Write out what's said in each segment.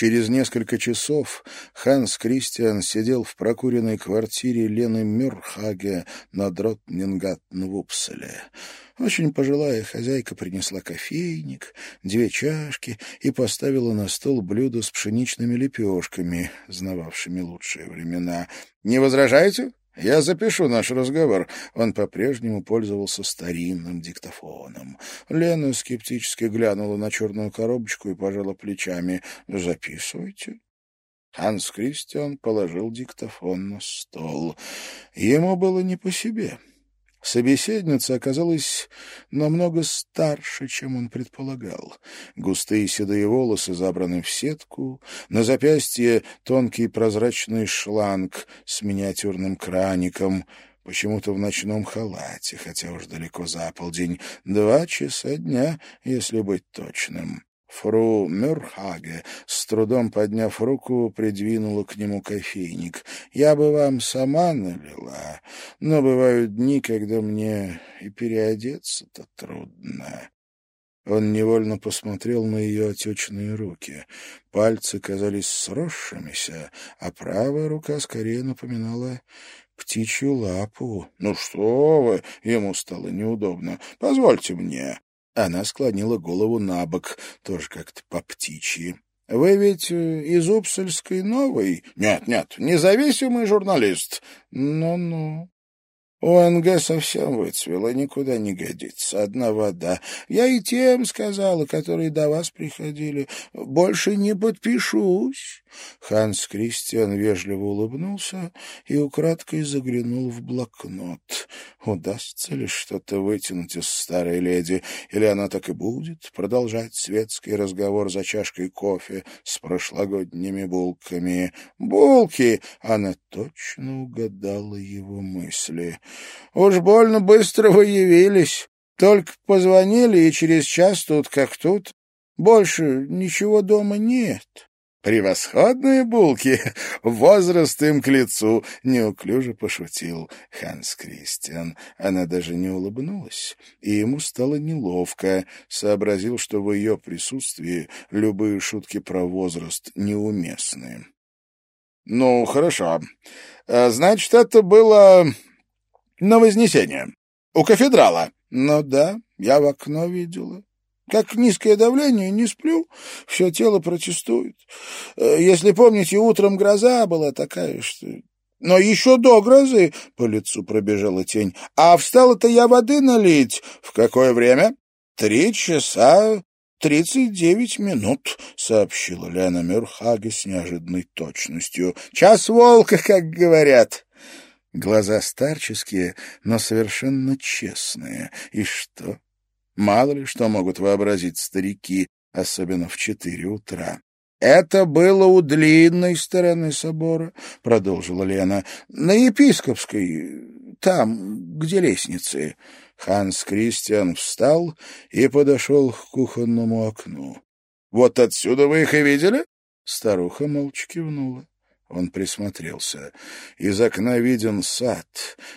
Через несколько часов Ханс Кристиан сидел в прокуренной квартире Лены Мюрхаге на Дротнингаттен в Упселе. Очень пожилая хозяйка принесла кофейник, две чашки и поставила на стол блюдо с пшеничными лепешками, знававшими лучшие времена. «Не возражаете?» «Я запишу наш разговор». Он по-прежнему пользовался старинным диктофоном. Лена скептически глянула на черную коробочку и пожала плечами. «Записывайте». Ханс Кристиан положил диктофон на стол. Ему было не по себе. Собеседница оказалась намного старше, чем он предполагал. Густые седые волосы забраны в сетку, на запястье тонкий прозрачный шланг с миниатюрным краником, почему-то в ночном халате, хотя уж далеко за полдень, два часа дня, если быть точным. Фру Мюрхаге, с трудом подняв руку, придвинула к нему кофейник. «Я бы вам сама налила, но бывают дни, когда мне и переодеться-то трудно». Он невольно посмотрел на ее отечные руки. Пальцы казались сросшимися, а правая рука скорее напоминала птичью лапу. «Ну что вы!» — ему стало неудобно. «Позвольте мне». Она склонила голову на бок, тоже как-то по птичьи. — Вы ведь э, из Упсальской новой? — Нет, нет, независимый журналист. Ну — Ну-ну. ОНГ совсем выцвела, никуда не годится, одна вода. Я и тем сказала, которые до вас приходили, больше не подпишусь. Ханс Кристиан вежливо улыбнулся и украдкой заглянул в блокнот. Удастся ли что-то вытянуть из старой леди, или она так и будет продолжать светский разговор за чашкой кофе с прошлогодними булками? Булки! Она точно угадала его мысли. Уж больно быстро вы явились. Только позвонили, и через час тут как тут. Больше ничего дома нет. «Превосходные булки! Возраст им к лицу!» — неуклюже пошутил Ханс Кристиан. Она даже не улыбнулась, и ему стало неловко. Сообразил, что в ее присутствии любые шутки про возраст неуместны. «Ну, хорошо. А, значит, это было на Вознесение. У кафедрала. Ну да, я в окно видела. Как низкое давление, не сплю, все тело протестует. Э, если помните, утром гроза была такая, что... Но еще до грозы по лицу пробежала тень. А встала-то я воды налить. В какое время? Три часа тридцать девять минут, — сообщила Лена Мюрхаге с неожиданной точностью. Час волка, как говорят. Глаза старческие, но совершенно честные. И что? Мало ли что могут вообразить старики, особенно в четыре утра. «Это было у длинной стороны собора», — продолжила Лена, — «на епископской, там, где лестницы». Ханс Кристиан встал и подошел к кухонному окну. «Вот отсюда вы их и видели?» Старуха молча кивнула. Он присмотрелся. Из окна виден сад,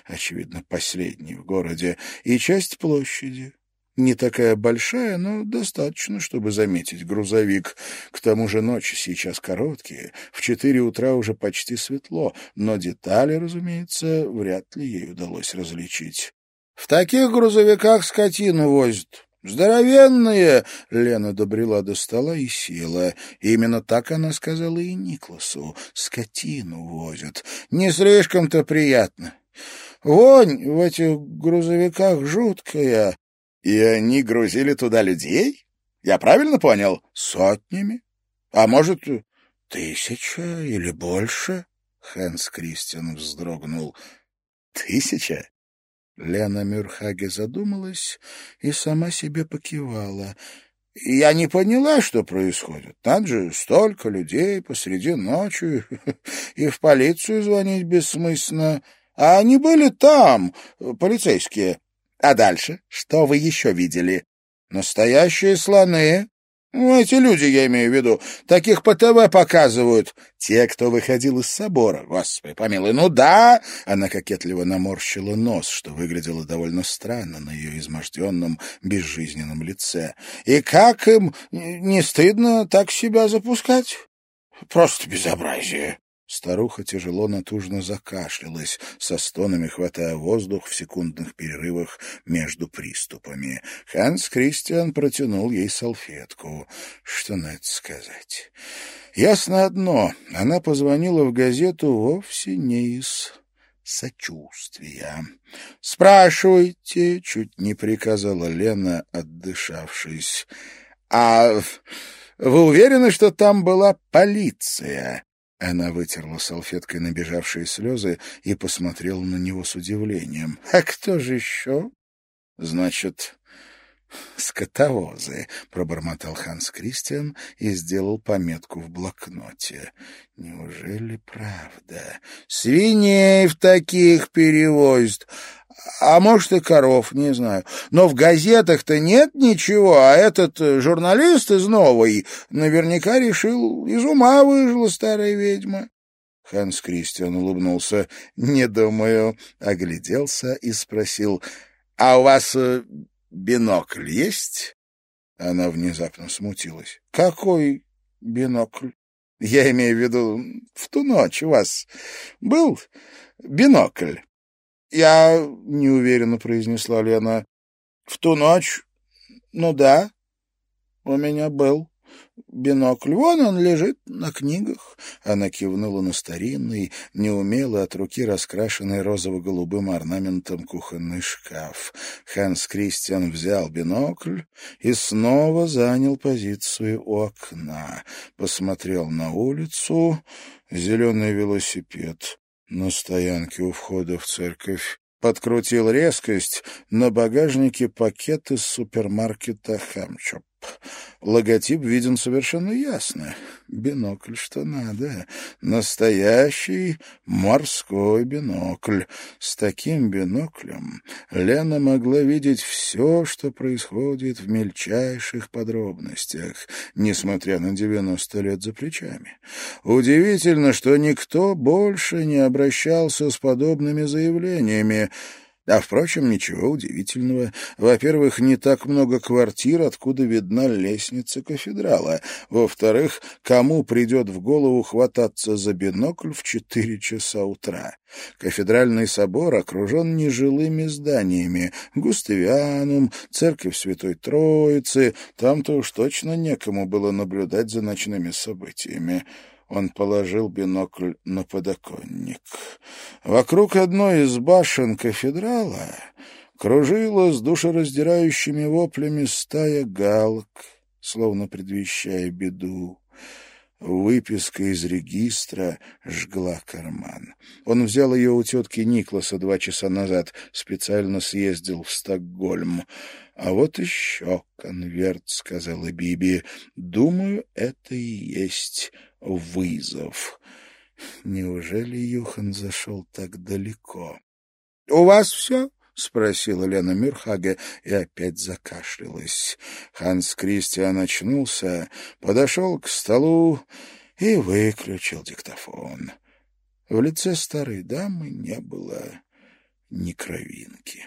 очевидно, последний в городе, и часть площади. Не такая большая, но достаточно, чтобы заметить грузовик. К тому же ночи сейчас короткие, в четыре утра уже почти светло, но детали, разумеется, вряд ли ей удалось различить. — В таких грузовиках скотину возят, «Здоровенные!» — Лена добрела до стола и села. Именно так она сказала и Никласу. «Скотину возят. Не слишком-то приятно. Вонь в этих грузовиках жуткая». «И они грузили туда людей? Я правильно понял? Сотнями? А может, тысяча или больше?» Хэнс Кристиан вздрогнул. «Тысяча? Лена Мюрхаге задумалась и сама себе покивала. «Я не поняла, что происходит. Надо же столько людей посреди ночи, и в полицию звонить бессмысленно. А они были там, полицейские. А дальше? Что вы еще видели? Настоящие слоны, ну, эти люди, я имею в виду, таких по ТВ показывают. Те, кто выходил из собора, господи помилуй, ну да!» Она кокетливо наморщила нос, что выглядело довольно странно на ее изможденном, безжизненном лице. «И как им не стыдно так себя запускать? Просто безобразие. Старуха тяжело натужно закашлялась, со стонами хватая воздух в секундных перерывах между приступами. Ханс Кристиан протянул ей салфетку. Что на это сказать? Ясно одно. Она позвонила в газету вовсе не из сочувствия. «Спрашивайте», — чуть не приказала Лена, отдышавшись. «А вы уверены, что там была полиция?» Она вытерла салфеткой набежавшие слезы и посмотрела на него с удивлением. «А кто же еще?» «Значит, «Скотовозы», — пробормотал Ханс Кристиан и сделал пометку в блокноте. «Неужели правда? Свиней в таких перевозят, а может и коров, не знаю. Но в газетах-то нет ничего, а этот журналист из «Новой» наверняка решил, из ума выжила старая ведьма». Ханс Кристиан улыбнулся. «Не думаю», — огляделся и спросил, «А у вас э, бинокль есть?» Она внезапно смутилась. «Какой бинокль?» «Я имею в виду, в ту ночь у вас был бинокль?» «Я неуверенно произнесла Лена. В ту ночь, ну да, у меня был» бинокль. Вон он лежит на книгах. Она кивнула на старинный, неумело от руки раскрашенный розово-голубым орнаментом кухонный шкаф. Ханс Кристиан взял бинокль и снова занял позицию у окна. Посмотрел на улицу. Зеленый велосипед на стоянке у входа в церковь. Подкрутил резкость. На багажнике пакет из супермаркета «Хэмчоп». Логотип виден совершенно ясно. Бинокль что надо. Настоящий морской бинокль. С таким биноклем Лена могла видеть все, что происходит в мельчайших подробностях, несмотря на девяносто лет за плечами. Удивительно, что никто больше не обращался с подобными заявлениями — а, впрочем, ничего удивительного. Во-первых, не так много квартир, откуда видна лестница кафедрала. Во-вторых, кому придет в голову хвататься за бинокль в четыре часа утра? Кафедральный собор окружен нежилыми зданиями. Густавианум, церковь Святой Троицы. Там-то уж точно некому было наблюдать за ночными событиями. Он положил бинокль на подоконник. Вокруг одной из башен кафедрала кружила с душераздирающими воплями стая галок, словно предвещая беду. Выписка из регистра жгла карман. Он взял ее у тетки Никласа два часа назад, специально съездил в Стокгольм. «А вот еще конверт», — сказала Биби. «Думаю, это и есть вызов». Неужели Юхан зашел так далеко? — У вас все? — спросила Лена Мюрхаге и опять закашлялась. Ханс Кристиан очнулся, подошел к столу и выключил диктофон. В лице старой дамы не было ни кровинки.